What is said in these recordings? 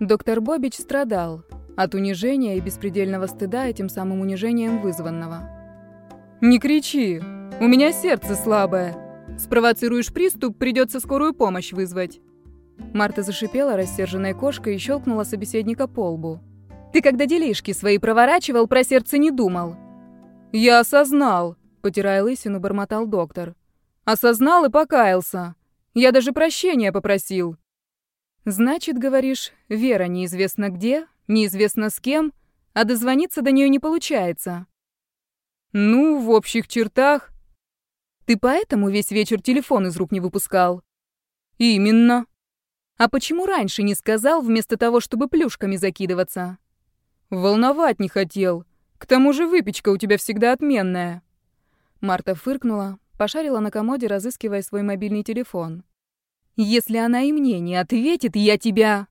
Доктор Бобич страдал от унижения и беспредельного стыда этим самым унижением вызванного. «Не кричи! У меня сердце слабое. Спровоцируешь приступ, придется скорую помощь вызвать». Марта зашипела рассерженной кошкой и щелкнула собеседника по лбу. «Ты когда делишки свои проворачивал, про сердце не думал». «Я осознал», — потирая лысину, бормотал доктор. «Осознал и покаялся. Я даже прощения попросил». «Значит, говоришь, Вера неизвестно где, неизвестно с кем, а дозвониться до нее не получается». «Ну, в общих чертах». «Ты поэтому весь вечер телефон из рук не выпускал?» «Именно». «А почему раньше не сказал, вместо того, чтобы плюшками закидываться?» «Волновать не хотел. К тому же выпечка у тебя всегда отменная». Марта фыркнула, пошарила на комоде, разыскивая свой мобильный телефон. «Если она и мне не ответит, я тебя...»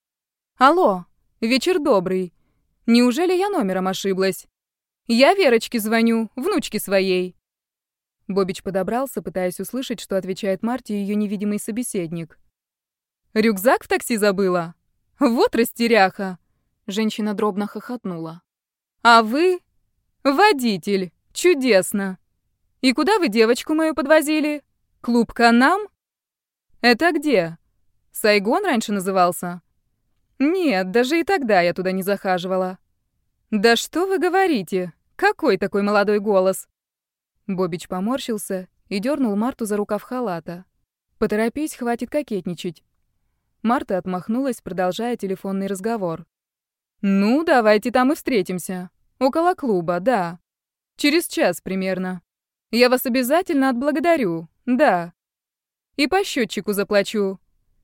«Алло, вечер добрый. Неужели я номером ошиблась? Я Верочке звоню, внучке своей». Бобич подобрался, пытаясь услышать, что отвечает Марте ее невидимый собеседник. «Рюкзак в такси забыла? Вот растеряха!» Женщина дробно хохотнула. «А вы? Водитель! Чудесно! И куда вы девочку мою подвозили? Клуб Канам? Это где? Сайгон раньше назывался? Нет, даже и тогда я туда не захаживала. Да что вы говорите? Какой такой молодой голос?» Бобич поморщился и дернул Марту за рукав халата. «Поторопись, хватит кокетничать». Марта отмахнулась, продолжая телефонный разговор. «Ну, давайте там и встретимся. Около клуба, да. Через час примерно. Я вас обязательно отблагодарю, да. И по счетчику заплачу.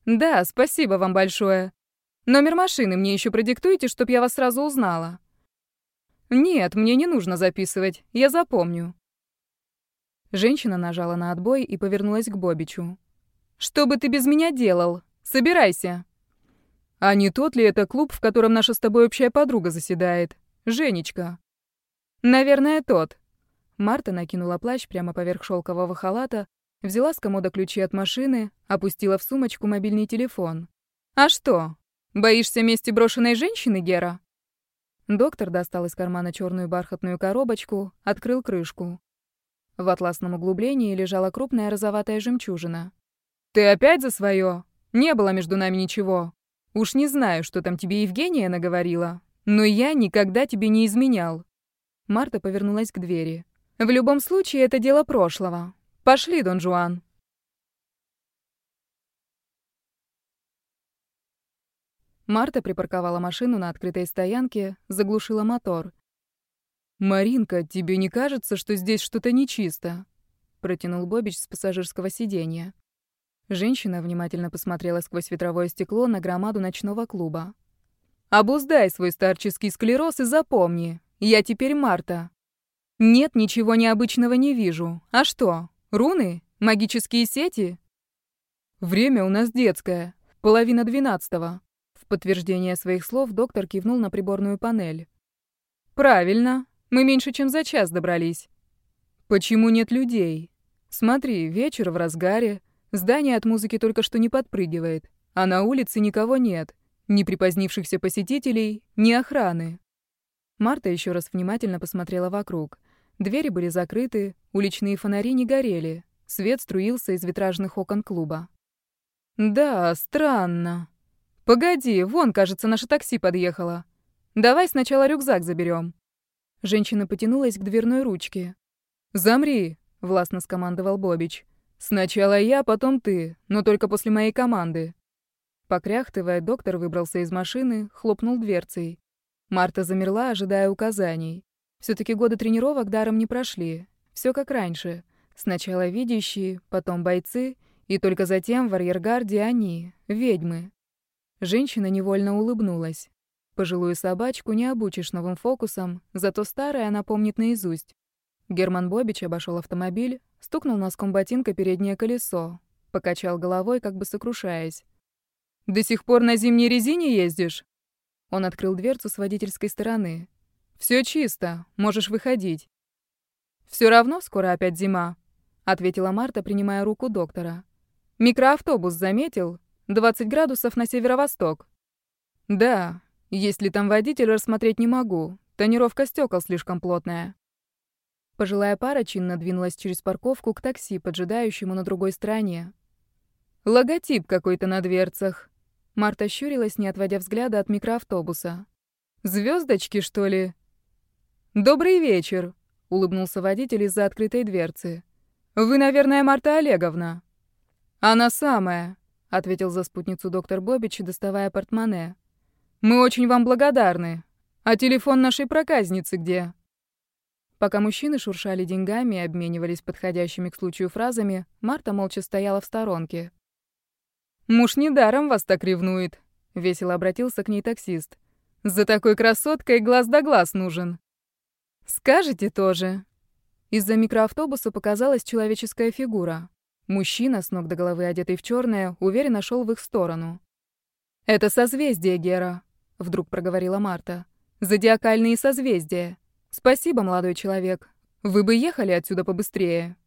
Да, спасибо вам большое. Номер машины мне еще продиктуйте, чтоб я вас сразу узнала». «Нет, мне не нужно записывать, я запомню». Женщина нажала на отбой и повернулась к Бобичу. «Что бы ты без меня делал? Собирайся!» А не тот ли это клуб, в котором наша с тобой общая подруга заседает? Женечка. Наверное, тот. Марта накинула плащ прямо поверх шелкового халата, взяла с комода ключи от машины, опустила в сумочку мобильный телефон. А что? Боишься мести брошенной женщины, Гера? Доктор достал из кармана черную бархатную коробочку, открыл крышку. В атласном углублении лежала крупная розоватая жемчужина. «Ты опять за свое? Не было между нами ничего. Уж не знаю, что там тебе Евгения наговорила, но я никогда тебе не изменял. Марта повернулась к двери. В любом случае, это дело прошлого. Пошли, Дон Жуан. Марта припарковала машину на открытой стоянке, заглушила мотор. «Маринка, тебе не кажется, что здесь что-то нечисто?» Протянул Бобич с пассажирского сиденья. Женщина внимательно посмотрела сквозь ветровое стекло на громаду ночного клуба. «Обуздай свой старческий склероз и запомни, я теперь Марта. Нет, ничего необычного не вижу. А что, руны? Магические сети?» «Время у нас детское, половина двенадцатого». В подтверждение своих слов доктор кивнул на приборную панель. «Правильно, мы меньше чем за час добрались». «Почему нет людей? Смотри, вечер в разгаре, Здание от музыки только что не подпрыгивает, а на улице никого нет. Ни припозднившихся посетителей, ни охраны. Марта еще раз внимательно посмотрела вокруг. Двери были закрыты, уличные фонари не горели. Свет струился из витражных окон клуба. «Да, странно. Погоди, вон, кажется, наше такси подъехало. Давай сначала рюкзак заберем. Женщина потянулась к дверной ручке. «Замри!» — властно скомандовал Бобич. «Сначала я, потом ты, но только после моей команды». Покряхтывая, доктор выбрался из машины, хлопнул дверцей. Марта замерла, ожидая указаний. Все таки годы тренировок даром не прошли. Все как раньше. Сначала видящие, потом бойцы, и только затем в арьергарде они, ведьмы. Женщина невольно улыбнулась. Пожилую собачку не обучишь новым фокусам, зато старая она помнит наизусть. Герман Бобич обошел автомобиль, стукнул носком ботинка переднее колесо, покачал головой, как бы сокрушаясь. «До сих пор на зимней резине ездишь?» Он открыл дверцу с водительской стороны. «Все чисто, можешь выходить». «Все равно скоро опять зима», — ответила Марта, принимая руку доктора. «Микроавтобус заметил? 20 градусов на северо-восток». Да, если там водитель, рассмотреть не могу. Тонировка стекол слишком плотная. Пожилая пара чинно двинулась через парковку к такси, поджидающему на другой стороне. Логотип какой-то на дверцах. Марта щурилась, не отводя взгляда от микроавтобуса. Звездочки, что ли? Добрый вечер, улыбнулся водитель из-за открытой дверцы. Вы, наверное, Марта Олеговна. Она самая, ответил за спутницу доктор Бобич, доставая портмоне. Мы очень вам благодарны. А телефон нашей проказницы где? Пока мужчины шуршали деньгами и обменивались подходящими к случаю фразами, Марта молча стояла в сторонке. «Муж недаром вас так ревнует», — весело обратился к ней таксист. «За такой красоткой глаз да глаз нужен». «Скажете тоже». Из-за микроавтобуса показалась человеческая фигура. Мужчина, с ног до головы одетый в черное, уверенно шел в их сторону. «Это созвездие, Гера», — вдруг проговорила Марта. «Зодиакальные созвездия. Спасибо, молодой человек. Вы бы ехали отсюда побыстрее».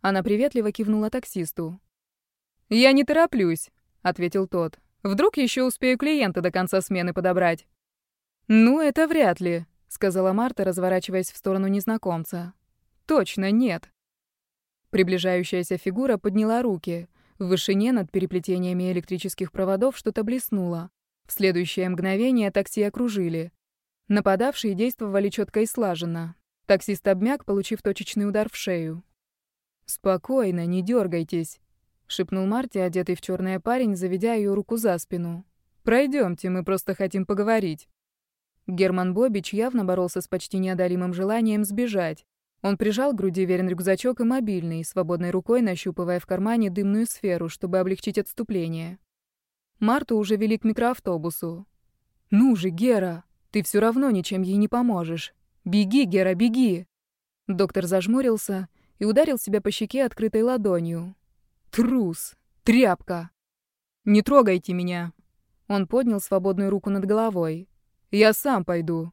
Она приветливо кивнула таксисту. «Я не тороплюсь ответил тот. Вдруг еще успею клиента до конца смены подобрать. Ну, это вряд ли, сказала Марта, разворачиваясь в сторону незнакомца. Точно нет. Приближающаяся фигура подняла руки. В вышине над переплетениями электрических проводов что-то блеснуло. В следующее мгновение такси окружили. Нападавшие действовали четко и слаженно. Таксист обмяк, получив точечный удар в шею. «Спокойно, не дергайтесь», — шепнул Марти, одетый в черное парень, заведя ее руку за спину. Пройдемте, мы просто хотим поговорить». Герман Бобич явно боролся с почти неодолимым желанием сбежать. Он прижал к груди верен рюкзачок и мобильный, свободной рукой нащупывая в кармане дымную сферу, чтобы облегчить отступление. Марту уже вели к микроавтобусу. «Ну же, Гера, ты все равно ничем ей не поможешь. Беги, Гера, беги!» Доктор зажмурился и ударил себя по щеке открытой ладонью. Трус! Тряпка! Не трогайте меня!» Он поднял свободную руку над головой. «Я сам пойду».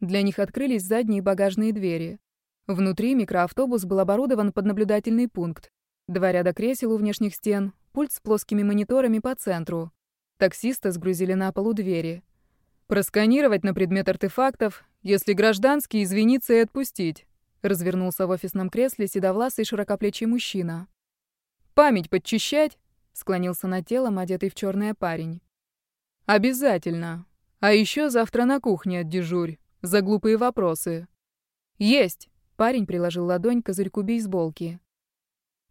Для них открылись задние багажные двери. Внутри микроавтобус был оборудован под наблюдательный пункт. Два ряда кресел у внешних стен, пульт с плоскими мониторами по центру. Таксиста сгрузили на полу двери. «Просканировать на предмет артефактов, если гражданский, извиниться и отпустить», развернулся в офисном кресле седовласый широкоплечий мужчина. Память подчищать?» — склонился над телом одетый в черное парень. «Обязательно. А еще завтра на кухне отдежурь. За глупые вопросы». «Есть!» — парень приложил ладонь к козырьку бейсболки.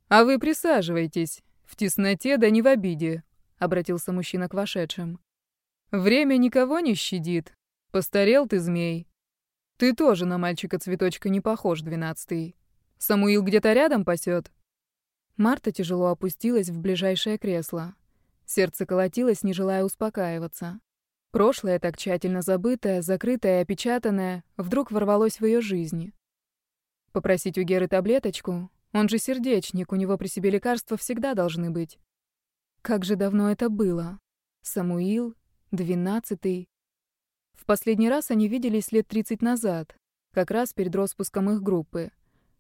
«А вы присаживайтесь. В тесноте да не в обиде», — обратился мужчина к вошедшим. «Время никого не щадит. Постарел ты, змей. Ты тоже на мальчика-цветочка не похож, двенадцатый. Самуил где-то рядом пасет?» Марта тяжело опустилась в ближайшее кресло. Сердце колотилось, не желая успокаиваться. Прошлое, так тщательно забытое, закрытое и опечатанное, вдруг ворвалось в ее жизнь. Попросить у Геры таблеточку? Он же сердечник, у него при себе лекарства всегда должны быть. Как же давно это было? Самуил, двенадцатый. В последний раз они виделись лет тридцать назад, как раз перед распуском их группы.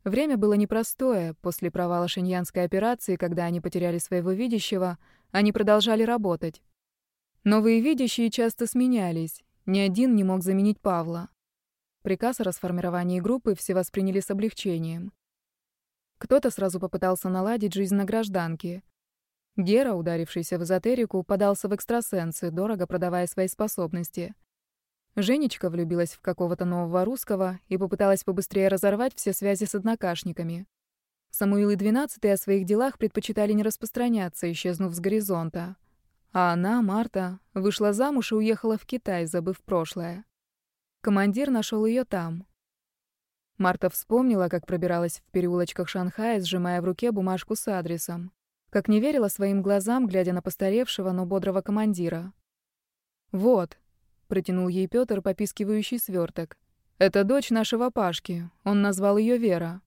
Время было непростое. После провала Шиньянской операции, когда они потеряли своего видящего, они продолжали работать. Новые видящие часто сменялись. Ни один не мог заменить Павла. Приказ о расформировании группы все восприняли с облегчением. Кто-то сразу попытался наладить жизнь на гражданке. Гера, ударившийся в эзотерику, подался в экстрасенсы, дорого продавая свои способности. Женечка влюбилась в какого-то нового русского и попыталась побыстрее разорвать все связи с однокашниками. Самуил и двенадцатый о своих делах предпочитали не распространяться, исчезнув с горизонта. А она, Марта, вышла замуж и уехала в Китай, забыв прошлое. Командир нашел ее там. Марта вспомнила, как пробиралась в переулочках Шанхая, сжимая в руке бумажку с адресом. Как не верила своим глазам, глядя на постаревшего, но бодрого командира. «Вот», Протянул ей Пётр попискивающий сверток. «Это дочь нашего Пашки. Он назвал ее Вера.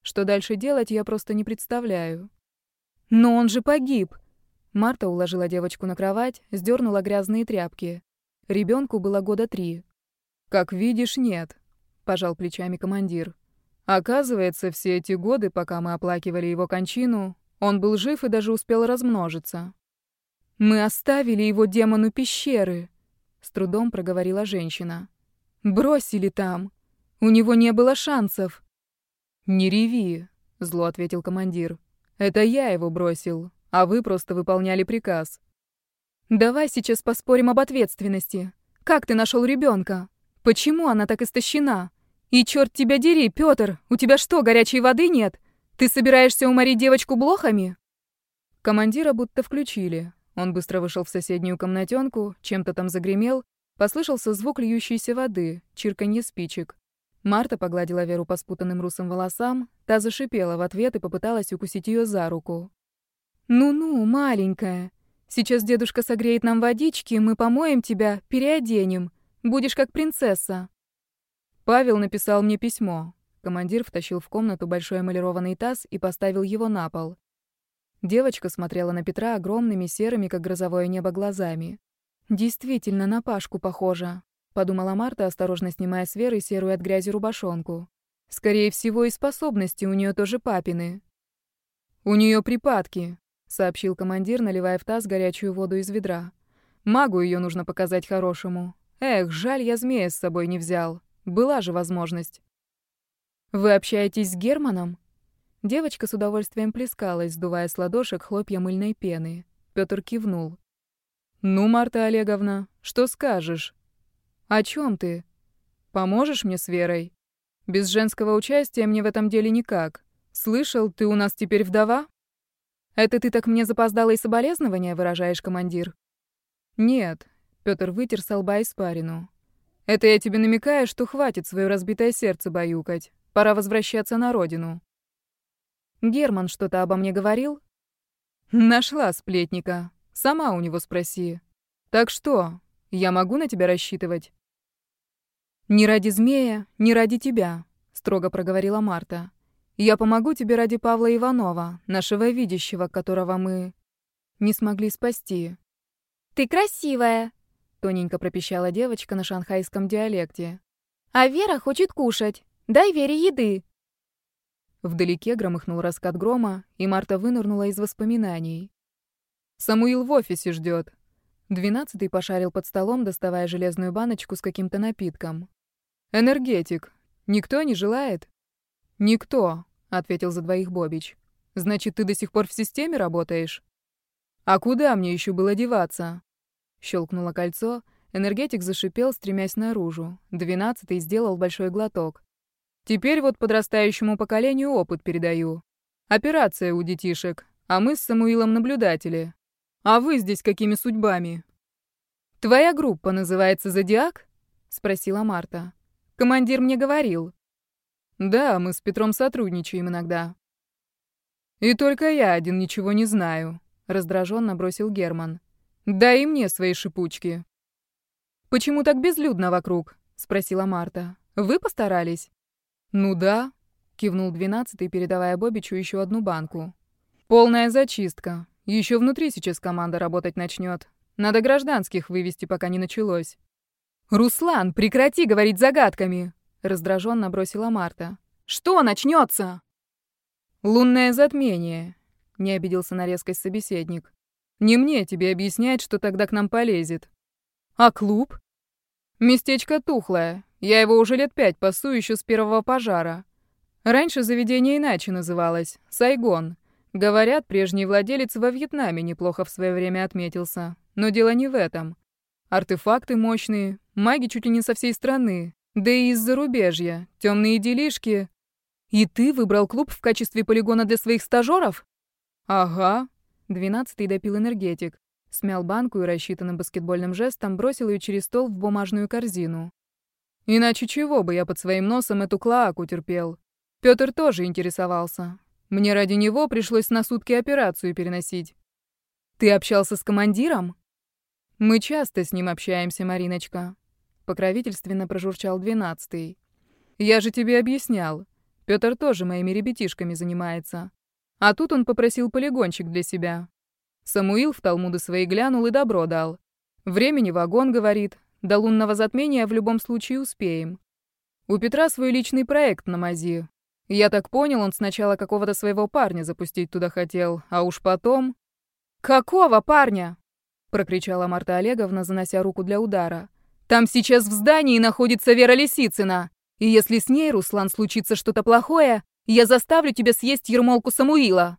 Что дальше делать, я просто не представляю». «Но он же погиб!» Марта уложила девочку на кровать, сдернула грязные тряпки. Ребенку было года три. «Как видишь, нет», — пожал плечами командир. «Оказывается, все эти годы, пока мы оплакивали его кончину, он был жив и даже успел размножиться. Мы оставили его демону пещеры», с трудом проговорила женщина. Бросили там. У него не было шансов. Не реви, зло ответил командир. Это я его бросил, а вы просто выполняли приказ. Давай сейчас поспорим об ответственности. Как ты нашел ребенка? Почему она так истощена? И черт тебя дери, Пётр, у тебя что, горячей воды нет? Ты собираешься уморить девочку блохами? Командира будто включили. Он быстро вышел в соседнюю комнатенку, чем-то там загремел, послышался звук льющейся воды, чирканье спичек. Марта погладила Веру по спутанным русым волосам, та зашипела в ответ и попыталась укусить ее за руку. «Ну-ну, маленькая, сейчас дедушка согреет нам водички, мы помоем тебя, переоденем. Будешь как принцесса». Павел написал мне письмо. Командир втащил в комнату большой эмалированный таз и поставил его на пол. Девочка смотрела на Петра огромными серыми, как грозовое небо, глазами. «Действительно, на Пашку похожа», — подумала Марта, осторожно снимая с Веры серую от грязи рубашонку. «Скорее всего, и способности у нее тоже папины». «У нее припадки», — сообщил командир, наливая в таз горячую воду из ведра. «Магу ее нужно показать хорошему. Эх, жаль, я змея с собой не взял. Была же возможность. Вы общаетесь с Германом? Девочка с удовольствием плескалась, сдувая с ладошек хлопья мыльной пены. Пётр кивнул. Ну, Марта Олеговна, что скажешь? О чем ты? Поможешь мне с Верой? Без женского участия мне в этом деле никак. Слышал, ты у нас теперь вдова? Это ты так мне запоздалые соболезнования выражаешь, командир? Нет, Пётр вытер с лба испарину. «Это я тебе намекаю, что хватит свое разбитое сердце баюкать. Пора возвращаться на родину». «Герман что-то обо мне говорил?» «Нашла сплетника. Сама у него спроси. Так что, я могу на тебя рассчитывать?» «Не ради змея, не ради тебя», — строго проговорила Марта. «Я помогу тебе ради Павла Иванова, нашего видящего, которого мы не смогли спасти». «Ты красивая», Тоненько пропищала девочка на шанхайском диалекте. «А Вера хочет кушать. Дай Вере еды». Вдалеке громыхнул раскат грома, и Марта вынырнула из воспоминаний. «Самуил в офисе ждет. Двенадцатый пошарил под столом, доставая железную баночку с каким-то напитком. «Энергетик. Никто не желает?» «Никто», — ответил за двоих Бобич. «Значит, ты до сих пор в системе работаешь?» «А куда мне еще было деваться?» Щелкнуло кольцо, энергетик зашипел, стремясь наружу. Двенадцатый сделал большой глоток. Теперь вот подрастающему поколению опыт передаю. Операция у детишек, а мы с Самуилом наблюдатели. А вы здесь какими судьбами? Твоя группа называется «Зодиак»? Спросила Марта. Командир мне говорил. Да, мы с Петром сотрудничаем иногда. И только я один ничего не знаю, раздраженно бросил Герман. Дай мне свои шипучки. Почему так безлюдно вокруг? спросила Марта. Вы постарались? Ну да, кивнул двенадцатый, передавая Бобичу еще одну банку. Полная зачистка. Еще внутри сейчас команда работать начнет. Надо гражданских вывести, пока не началось. Руслан, прекрати говорить загадками, раздраженно бросила Марта. Что начнется? Лунное затмение, не обиделся на резкость собеседник. Не мне тебе объяснять, что тогда к нам полезет. А клуб? Местечко тухлое. Я его уже лет пять пасу еще с первого пожара. Раньше заведение иначе называлось — Сайгон. Говорят, прежний владелец во Вьетнаме неплохо в свое время отметился. Но дело не в этом. Артефакты мощные, маги чуть ли не со всей страны. Да и из зарубежья, темные делишки. И ты выбрал клуб в качестве полигона для своих стажеров? Ага, Двенадцатый допил энергетик. Смял банку и рассчитанным баскетбольным жестом бросил ее через стол в бумажную корзину. Иначе чего бы я под своим носом эту клоаку терпел? Пётр тоже интересовался. Мне ради него пришлось на сутки операцию переносить. Ты общался с командиром? Мы часто с ним общаемся, Мариночка. Покровительственно прожурчал двенадцатый. Я же тебе объяснял. Пётр тоже моими ребятишками занимается. А тут он попросил полигончик для себя. Самуил в Талмуды свои глянул и добро дал. Времени вагон, говорит. До лунного затмения в любом случае успеем. У Петра свой личный проект на мази. Я так понял, он сначала какого-то своего парня запустить туда хотел, а уж потом... Какого парня? прокричала Марта Олеговна, занося руку для удара. «Там сейчас в здании находится Вера Лисицына, и если с ней, Руслан, случится что-то плохое, я заставлю тебя съесть ермолку Самуила».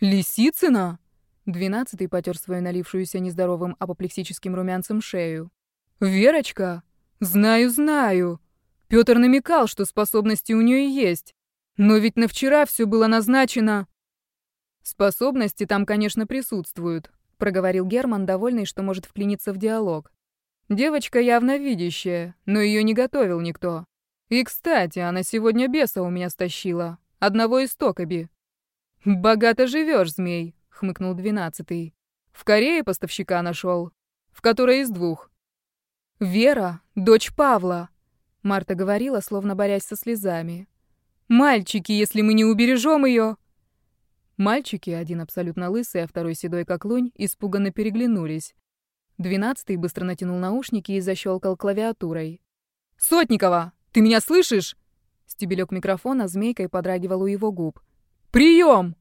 «Лисицына?» Двенадцатый потер свою налившуюся нездоровым апоплексическим румянцем шею. «Верочка? Знаю, знаю. Пётр намекал, что способности у нее есть. Но ведь на вчера все было назначено...» «Способности там, конечно, присутствуют», — проговорил Герман, довольный, что может вклиниться в диалог. «Девочка явно видящая, но ее не готовил никто. И, кстати, она сегодня беса у меня стащила. Одного из Токоби. «Богато живешь, змей», — хмыкнул двенадцатый. «В Корее поставщика нашел. В которой из двух». «Вера, дочь Павла», — Марта говорила, словно борясь со слезами. «Мальчики, если мы не убережем ее...» Мальчики, один абсолютно лысый, а второй седой как лунь, испуганно переглянулись. Двенадцатый быстро натянул наушники и защелкал клавиатурой. «Сотникова, ты меня слышишь?» Стебелек микрофона змейкой подрагивал у его губ. «Прием!»